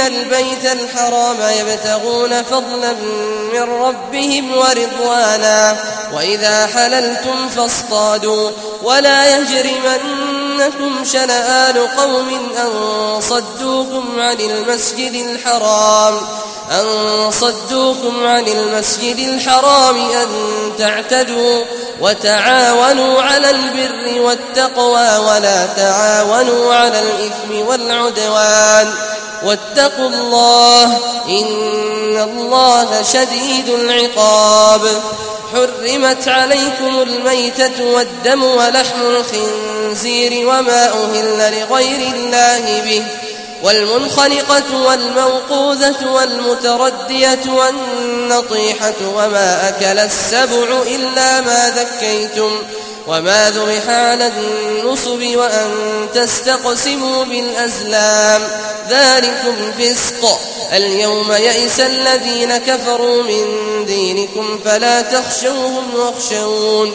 البيت الحرام يبتغون فضلا من ربهم ورضوانا وإذا حللتم فاصطادوا ولا يجرمن يجرمنكم شنآن قوم أن صدوكم عن المسجد الحرام أن صدوكم عن المسجد الحرام أن تعتدوا وتعاونوا على البر والتقوى ولا تعاونوا على الإثم والعدوان. واتقوا الله إن الله شديد العقاب. حرمت عليكم الميتة والدم ولحم الخنزير وما أهل لغير الله به والمنخنقة والموقوذة والمتردية والنطيحة وما أكل السبع إلا ما ذكيتم وما ذبح على النصب وأن تستقسموا بالأزلام ذلكم فسق اليوم يئس الذين كفروا من دينكم فلا تخشوهم واخشون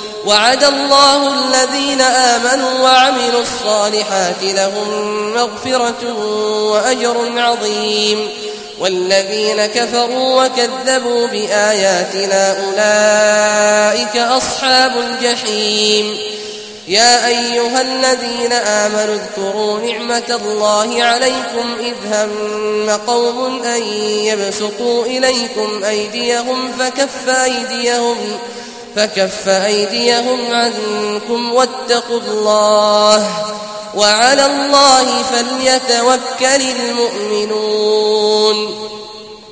وعد الله الذين آمنوا وعملوا الصالحات لهم مغفرة وأجر عظيم. والذين كفروا وكذبوا بآياتنا أولئك أصحاب الجحيم. يا أيها الذين آمنوا اذكروا نعمة الله عليكم إذ هم قوم أن يبسطوا إليكم أيديهم فكف أيديهم فكف أيديهم عنكم واتقوا الله وعلى الله فليتوكل المؤمنون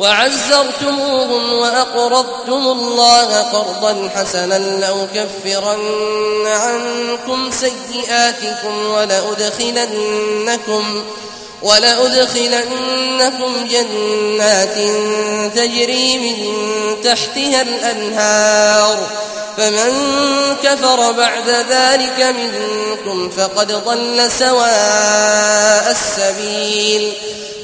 وعزرتموهم وأقرضتم الله قرضا حسنا لأكفرن عنكم سيئاتكم ولأدخلنكم ولأدخلنكم جنات تجري من تحتها الأنهار فمن كفر بعد ذلك منكم فقد ضل سواء السبيل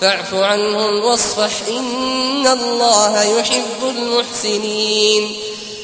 فاعف عنهم واصفح إن الله يحب المحسنين.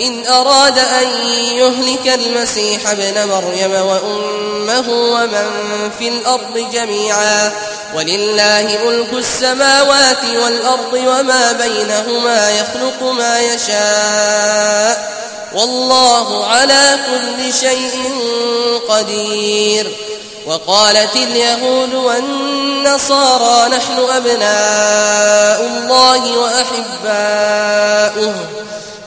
إن أراد أن يهلك المسيح ابن مريم وأمه ومن في الأرض جميعا ولله ملك السماوات والأرض وما بينهما يخلق ما يشاء والله على كل شيء قدير وقالت اليهود والنصارى نحن أبناء الله وأحباؤه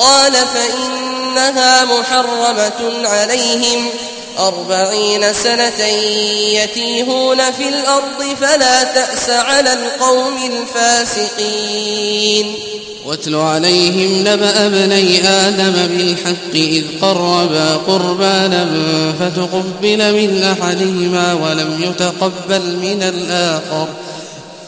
قال فإنها محرمة عليهم أربعين سنة يتيهون في الأرض فلا تأس على القوم الفاسقين. واتل عليهم نبأ ابني آدم بالحق إذ قربا قربانا فتقبل من أحدهما ولم يتقبل من الآخر.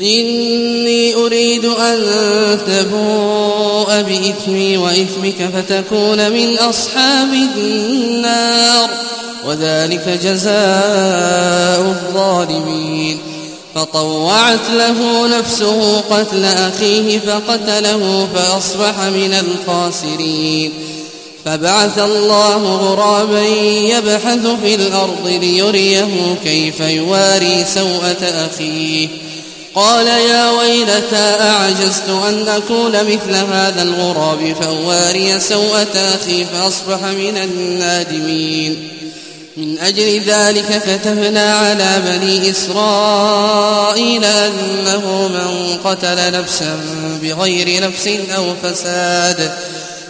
إني أريد أن تبوء بإثمي وإثمك فتكون من أصحاب النار وذلك جزاء الظالمين. فطوعت له نفسه قتل أخيه فقتله فأصبح من الخاسرين. فبعث الله غرابا يبحث في الأرض ليريه كيف يواري سوءة أخيه. قال يا ويلتى أعجزت أن أكون مثل هذا الغراب فأواري سوءة أخي فأصبح من النادمين. من أجل ذلك كتبنا على بني إسرائيل أنه من قتل نفسا بغير نفس أو فساد.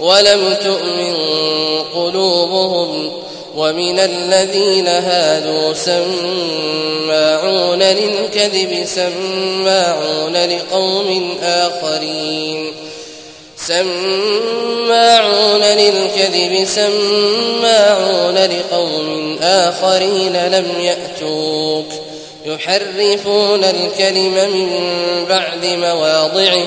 ولم تؤمن قلوبهم ومن الذين هادوا سماعون للكذب سماعون لقوم آخرين. سماعون للكذب سماعون لقوم آخرين لم يأتوك. يحرفون الكلم من بعد مواضعه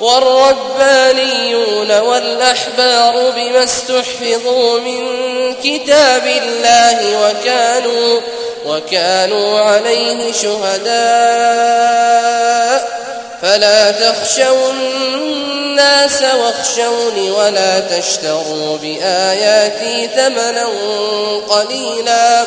والربانيون والأحبار بما استحفظوا من كتاب الله وكانوا وكانوا عليه شهداء. فلا تخشوا الناس واخشوني ولا تشتروا بآياتي ثمنا قليلا.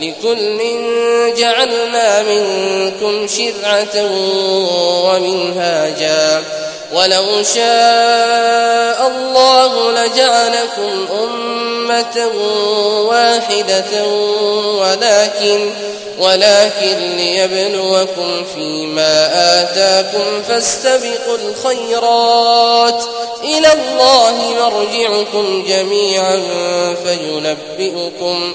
لكل جعلنا منكم شرعة ومنهاجا. ولو شاء الله لجعلكم أمة واحدة ولكن ولكن ليبلوكم فيما آتاكم فاستبقوا الخيرات. إلى الله مرجعكم جميعا فينبئكم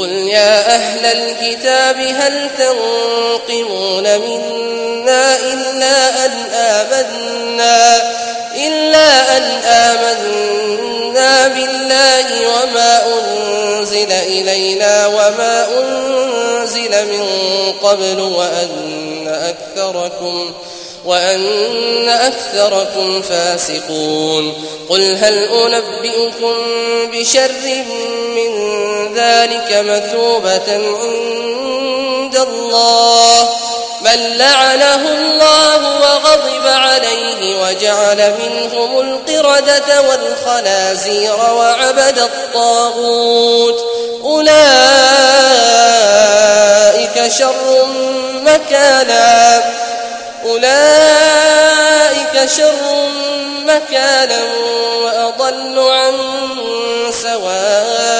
قل يا أهل الكتاب هل تنقمون منا إلا أن آمنا إلا أن آمنا بالله وما أنزل إلينا وما أنزل من قبل وأن أكثركم وأن أكثركم فاسقون قل هل أنبئكم بشر من ذلك مثوبة عند الله. من لعنه الله وغضب عليه وجعل منهم القردة والخنازير وعبد الطاغوت. أولئك شر مكانا. أولئك شر مكانا وأضل عن سواء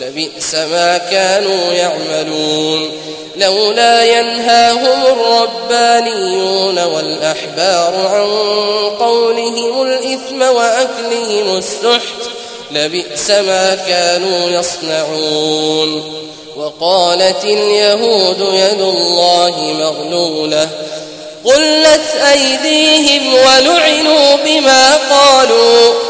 لبئس ما كانوا يعملون لولا ينهاهم الربانيون والأحبار عن قولهم الإثم وأكلهم السحت لبئس ما كانوا يصنعون وقالت اليهود يد الله مغلولة قلت أيديهم ولعنوا بما قالوا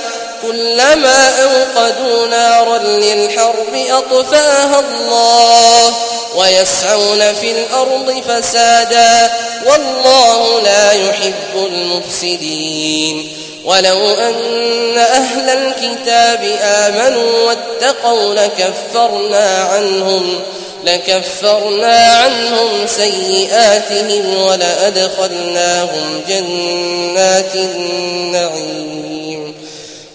كلما أوقدوا نارا للحرب أطفاها الله ويسعون في الأرض فسادا والله لا يحب المفسدين ولو أن أهل الكتاب آمنوا واتقوا لكفرنا عنهم لكفرنا عنهم سيئاتهم ولأدخلناهم جنات النعيم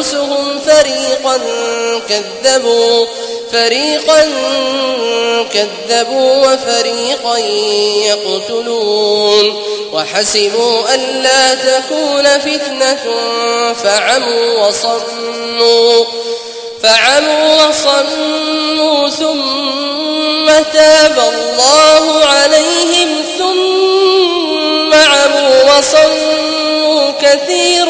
أنفسهم فريقا كذبوا فريقا كذبوا وفريقا يقتلون. وحسبوا ألا تكون فتنة فعموا وصموا فعموا وصموا ثم تاب الله عليهم ثم عموا وصموا كثير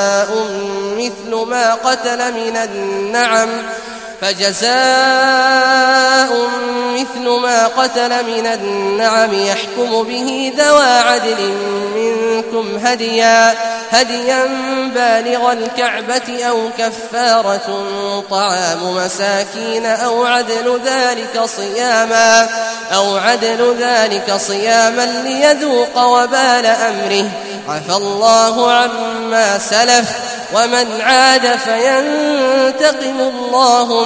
مثل ما قتل من النعم فجزاء مثل ما قتل من النعم يحكم به ذوى عدل منكم هديا هديا بالغ الكعبة أو كفارة طعام مساكين أو عدل ذلك صياما أو عدل ذلك صياما ليذوق وبال أمره. عفى الله عما سلف ومن عاد فينتقم الله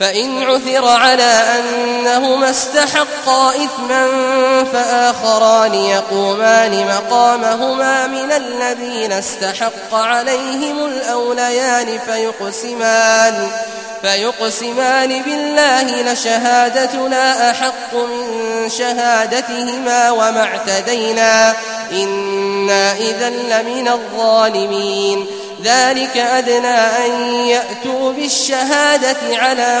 فإن عثر على أنهما استحقا إثما فآخران يقومان مقامهما من الذين استحق عليهم الأوليان فيقسمان فيقسمان بالله لشهادتنا أحق من شهادتهما وما اعتدينا إنا إذا لمن الظالمين ذلك أدنى أن يأتوا بالشهادة على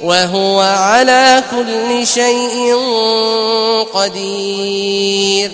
وهو على كل شيء قدير.